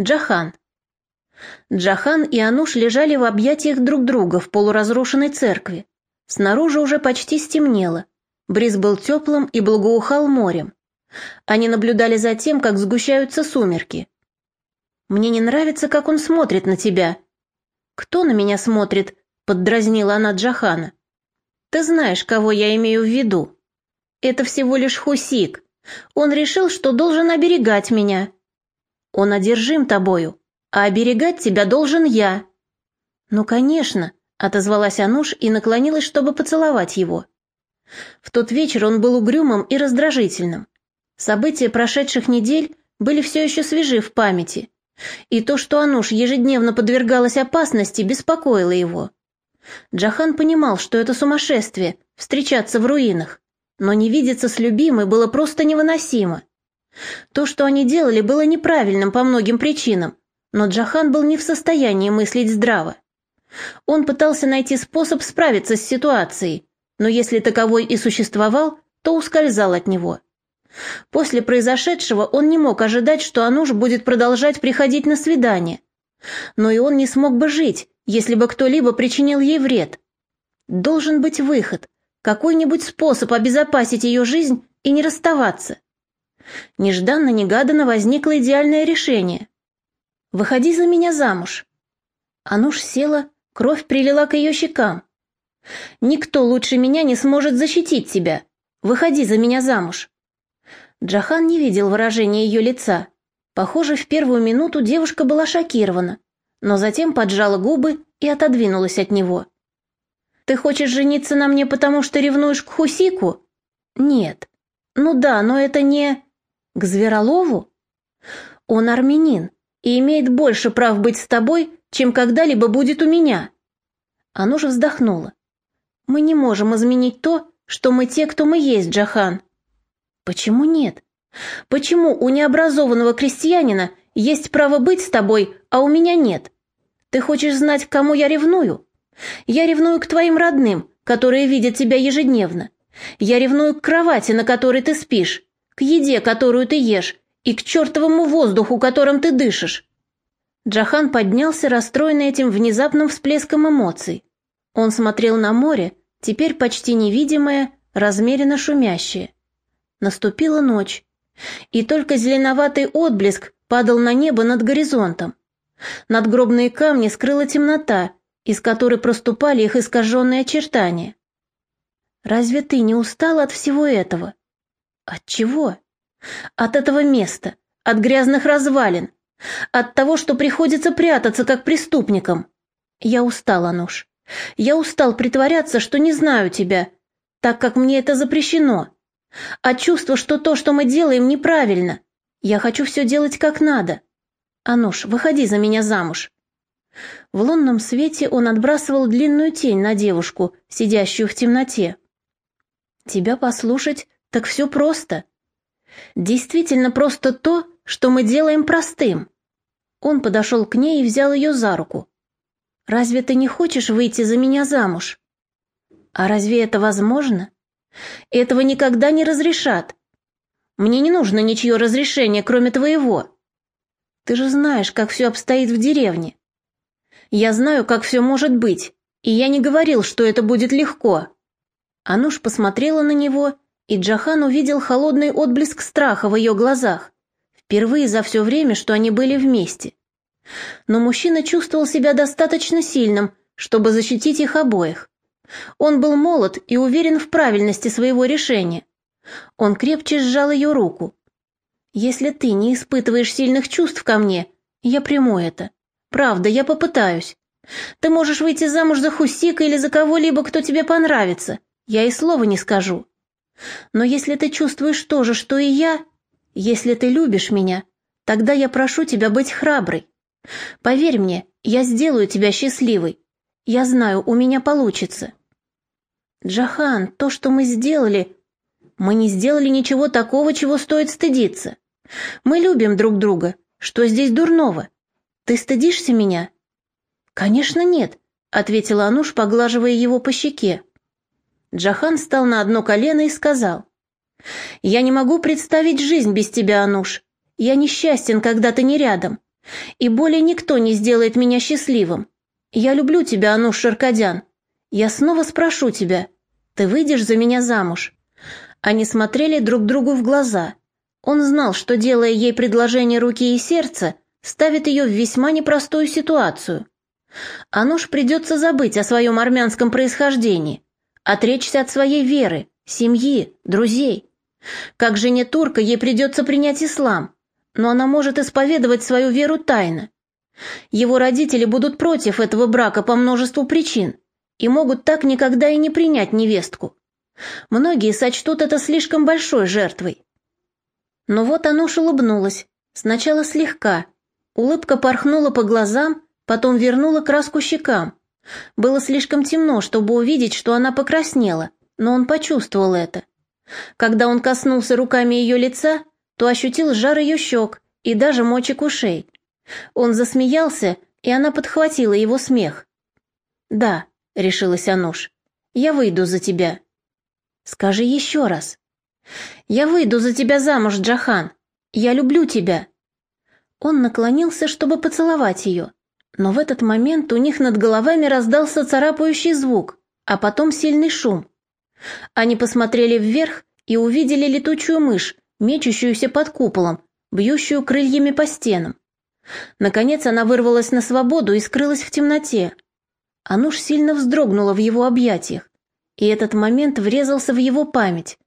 Джахан. Джахан и Ануш лежали в объятиях друг друга в полуразрушенной церкви. Снаружи уже почти стемнело. Бриз был теплым и благоухал морем. Они наблюдали за тем, как сгущаются сумерки. «Мне не нравится, как он смотрит на тебя». «Кто на меня смотрит?» — поддразнила она Джахана. «Ты знаешь, кого я имею в виду. Это всего лишь Хусик. Он решил, что должен оберегать меня. Он одержим тобою, а оберегать тебя должен я». «Ну, конечно», — отозвалась Ануш и наклонилась, чтобы поцеловать его. В тот вечер он был угрюмым и раздражительным. События прошедших недель были все еще свежи в памяти, и то, что Ануш ежедневно подвергалась опасности, беспокоило его. Джахан понимал, что это сумасшествие — встречаться в руинах, но не видеться с любимой было просто невыносимо. То, что они делали, было неправильным по многим причинам, но Джахан был не в состоянии мыслить здраво. Он пытался найти способ справиться с ситуацией, но если таковой и существовал, то ускользал от него. После произошедшего он не мог ожидать, что Ануш будет продолжать приходить на свидание. Но и он не смог бы жить, если бы кто-либо причинил ей вред. Должен быть выход, какой-нибудь способ обезопасить ее жизнь и не расставаться. Нежданно-негаданно возникло идеальное решение. «Выходи за меня замуж». Ануш села, кровь прилила к ее щекам. «Никто лучше меня не сможет защитить тебя. Выходи за меня замуж». Джахан не видел выражения ее лица. Похоже, в первую минуту девушка была шокирована, но затем поджала губы и отодвинулась от него. «Ты хочешь жениться на мне, потому что ревнуешь к Хусику?» «Нет». «Ну да, но это не...» К Зверолову? Он армянин и имеет больше прав быть с тобой, чем когда-либо будет у меня. Оно же вздохнуло. Мы не можем изменить то, что мы те, кто мы есть, Джахан. Почему нет? Почему у необразованного крестьянина есть право быть с тобой, а у меня нет? Ты хочешь знать, к кому я ревную? Я ревную к твоим родным, которые видят тебя ежедневно. Я ревную к кровати, на которой ты спишь еде, которую ты ешь, и к чертовому воздуху, которым ты дышишь». Джахан поднялся, расстроенный этим внезапным всплеском эмоций. Он смотрел на море, теперь почти невидимое, размеренно шумящее. Наступила ночь, и только зеленоватый отблеск падал на небо над горизонтом. Надгробные камни скрыла темнота, из которой проступали их искаженные очертания. «Разве ты не устал от всего этого?» От чего? От этого места, от грязных развалин, от того, что приходится прятаться как преступникам. Я устал, Ануш. Я устал притворяться, что не знаю тебя, так как мне это запрещено. От чувства, что то, что мы делаем, неправильно. Я хочу все делать как надо. Ануш, выходи за меня замуж. В лунном свете он отбрасывал длинную тень на девушку, сидящую в темноте. Тебя послушать так все просто. Действительно просто то, что мы делаем простым. Он подошел к ней и взял ее за руку. «Разве ты не хочешь выйти за меня замуж?» «А разве это возможно?» «Этого никогда не разрешат. Мне не нужно ничье разрешение, кроме твоего. Ты же знаешь, как все обстоит в деревне. Я знаю, как все может быть, и я не говорил, что это будет легко». Ануш посмотрела на него и Джахан увидел холодный отблеск страха в ее глазах, впервые за все время, что они были вместе. Но мужчина чувствовал себя достаточно сильным, чтобы защитить их обоих. Он был молод и уверен в правильности своего решения. Он крепче сжал ее руку. «Если ты не испытываешь сильных чувств ко мне, я приму это. Правда, я попытаюсь. Ты можешь выйти замуж за Хусика или за кого-либо, кто тебе понравится. Я и слова не скажу. Но если ты чувствуешь то же, что и я, если ты любишь меня, тогда я прошу тебя быть храброй. Поверь мне, я сделаю тебя счастливой. Я знаю, у меня получится. Джахан, то, что мы сделали... Мы не сделали ничего такого, чего стоит стыдиться. Мы любим друг друга. Что здесь дурного? Ты стыдишься меня? Конечно, нет, ответила Ануш, поглаживая его по щеке. Джахан встал на одно колено и сказал. «Я не могу представить жизнь без тебя, Ануш. Я несчастен, когда ты не рядом. И более никто не сделает меня счастливым. Я люблю тебя, Ануш Шаркадян. Я снова спрошу тебя, ты выйдешь за меня замуж?» Они смотрели друг другу в глаза. Он знал, что, делая ей предложение руки и сердца, ставит ее в весьма непростую ситуацию. Ануш придется забыть о своем армянском происхождении, отречься от своей веры, семьи, друзей. Как жене турка ей придется принять ислам, но она может исповедовать свою веру тайно. Его родители будут против этого брака по множеству причин и могут так никогда и не принять невестку. Многие сочтут это слишком большой жертвой. Но вот Ануш улыбнулась, сначала слегка. Улыбка порхнула по глазам, потом вернула краску щекам. Было слишком темно, чтобы увидеть, что она покраснела, но он почувствовал это. Когда он коснулся руками ее лица, то ощутил жар ее щек и даже мочек ушей. Он засмеялся, и она подхватила его смех. «Да», — решилась Ануш, — «я выйду за тебя». «Скажи еще раз». «Я выйду за тебя замуж, Джахан. Я люблю тебя». Он наклонился, чтобы поцеловать ее, но в этот момент у них над головами раздался царапающий звук, а потом сильный шум. Они посмотрели вверх и увидели летучую мышь, мечущуюся под куполом, бьющую крыльями по стенам. Наконец она вырвалась на свободу и скрылась в темноте. Ануш сильно вздрогнула в его объятиях, и этот момент врезался в его память.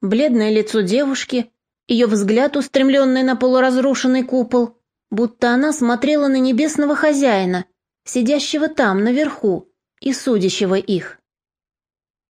Бледное лицо девушки, ее взгляд, устремленный на полуразрушенный купол, будто она смотрела на небесного хозяина, сидящего там, наверху, и судящего их.